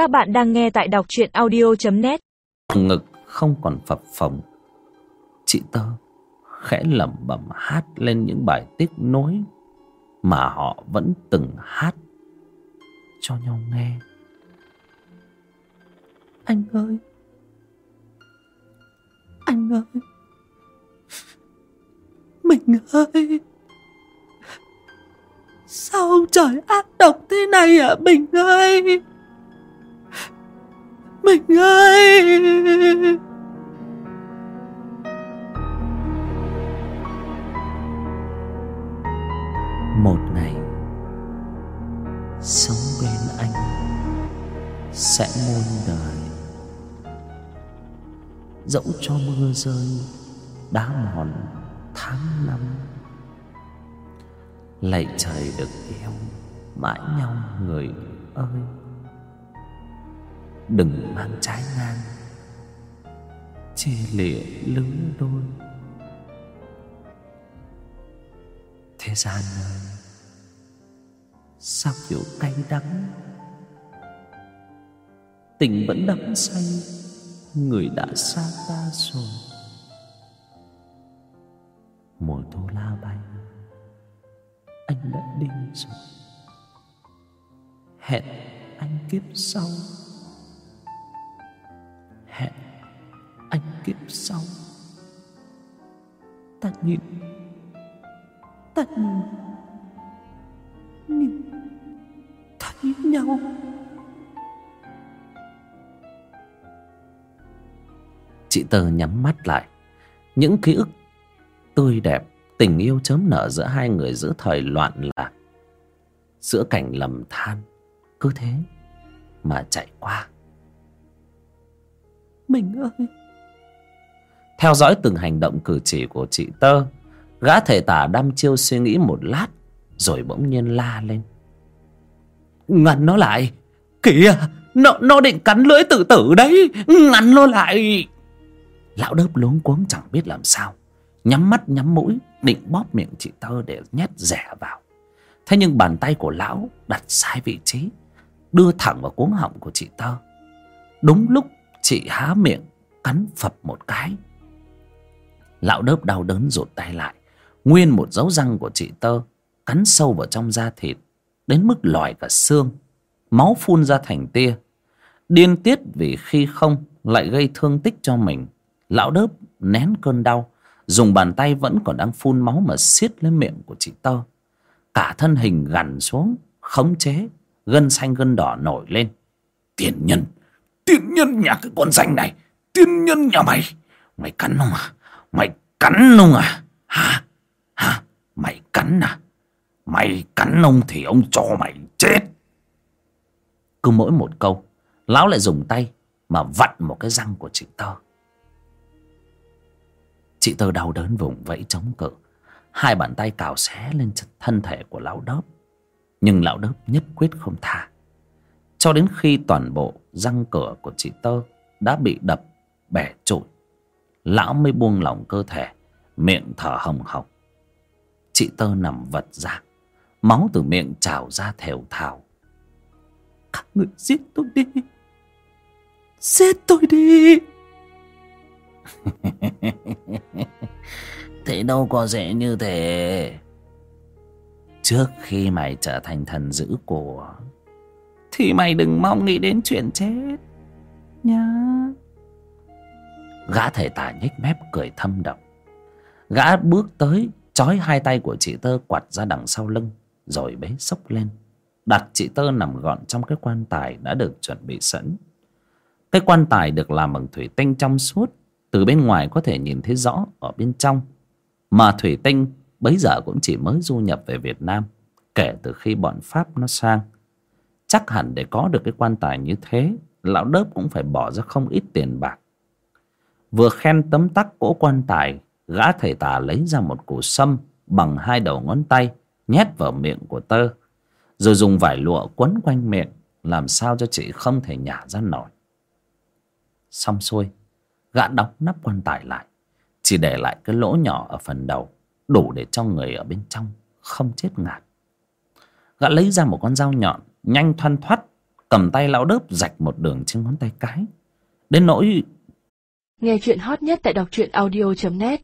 Các bạn đang nghe tại đọc truyện audio.net Ngực không còn phập phồng. Chị tơ khẽ lẩm bẩm hát lên những bài tiếc nối Mà họ vẫn từng hát cho nhau nghe. Anh ơi! Anh ơi! Mình ơi! Sao ông trời ác độc thế này hả? Bình ơi mình ơi! Một ngày, Sống bên anh Sẽ muôn đời. Dẫu cho mưa rơi Đá mòn tháng năm, Lạy trời được yêu Mãi nhau người ơi. Đừng mang trái ngang. Chia lìa lứa đôi. Thế gian ơi, Sao kiểu cay đắng? Tình vẫn đắm say, Người đã xa ta rồi. Mùa thu la bay, Anh đã đi rồi. Hẹn anh kiếp sau. Hẹn anh kiếp sau. Ta nhìn Ta nhìn Nhìn Thấy nhau. Chị tơ nhắm mắt lại. Những ký ức tươi đẹp, Tình yêu chớm nở giữa hai người giữa thời loạn lạc, Giữa cảnh lầm than, Cứ thế Mà chạy qua. Mình ơi. Theo dõi từng hành động cử chỉ của chị tơ Gã thể tả đăm chiêu suy nghĩ một lát Rồi bỗng nhiên la lên. Ngăn nó lại. Kìa Nó, nó định cắn lưỡi tự tử đấy. Ngăn nó lại. Lão đớp luống cuống chẳng biết làm sao. Nhắm mắt nhắm mũi Định bóp miệng chị tơ để nhét rẻ vào. Thế nhưng bàn tay của lão Đặt sai vị trí Đưa thẳng vào cuống họng của chị tơ. Đúng lúc chị há miệng, Cắn phập một cái. Lão đớp đau đớn rụt tay lại. Nguyên một dấu răng của chị tơ Cắn sâu vào trong da thịt, Đến mức lòi cả xương, Máu phun ra thành tia. Điên tiết vì khi không Lại gây thương tích cho mình. Lão đớp nén cơn đau, Dùng bàn tay vẫn còn đang phun máu Mà siết lên miệng của chị tơ. Cả thân hình gằn xuống, Khống chế, Gân xanh gân đỏ nổi lên. Tiền nhân! Tiên nhân nhà cái con danh này. Tiên nhân nhà mày. Mày cắn không à? Mày cắn không à? Hả? Hả? Mày cắn à? Mày cắn ông thì ông cho mày chết. Cứ mỗi một câu, Lão lại dùng tay Mà vặn một cái răng của chị tơ. Chị tơ đau đớn vùng vẫy chống cự. Hai bàn tay cào xé lên thân thể của lão đớp. Nhưng lão đớp nhất quyết không tha. Cho đến khi toàn bộ răng cửa của chị tơ Đã bị đập, bẻ trụi. Lão mới buông lỏng cơ thể, Miệng thở hồng hộc. Chị tơ nằm vật ra, Máu từ miệng trào ra thều thào. Các người giết tôi đi. Giết tôi đi. Thế đâu có dễ như thế. Trước khi mày trở thành thần dữ của thì mày đừng mong nghĩ đến chuyện chết Nhá. Gã thể tả nhếch mép cười thâm độc Gã bước tới, Chói hai tay của chị tơ quạt ra đằng sau lưng, Rồi bế sốc lên. Đặt chị tơ nằm gọn trong cái quan tài Đã được chuẩn bị sẵn. Cái quan tài được làm bằng thủy tinh trong suốt, Từ bên ngoài có thể nhìn thấy rõ Ở bên trong. Mà thủy tinh bấy giờ cũng chỉ mới du nhập về Việt Nam, Kể từ khi bọn Pháp nó sang. Chắc hẳn để có được cái quan tài như thế, Lão đớp cũng phải bỏ ra không ít tiền bạc. Vừa khen tấm tắc cỗ quan tài, Gã thầy tà lấy ra một củ sâm Bằng hai đầu ngón tay, Nhét vào miệng của tơ, Rồi dùng vải lụa quấn quanh miệng, Làm sao cho chị không thể nhả ra nổi. Xong xuôi, Gã đóng nắp quan tài lại, Chỉ để lại cái lỗ nhỏ ở phần đầu, Đủ để cho người ở bên trong Không chết ngạt. Gã lấy ra một con dao nhọn Nhanh thoăn thoắt cầm tay lão đớp rạch một đường trên ngón tay cái. Đến nỗi Nghe chuyện hot nhất tại đọc truyện audio.net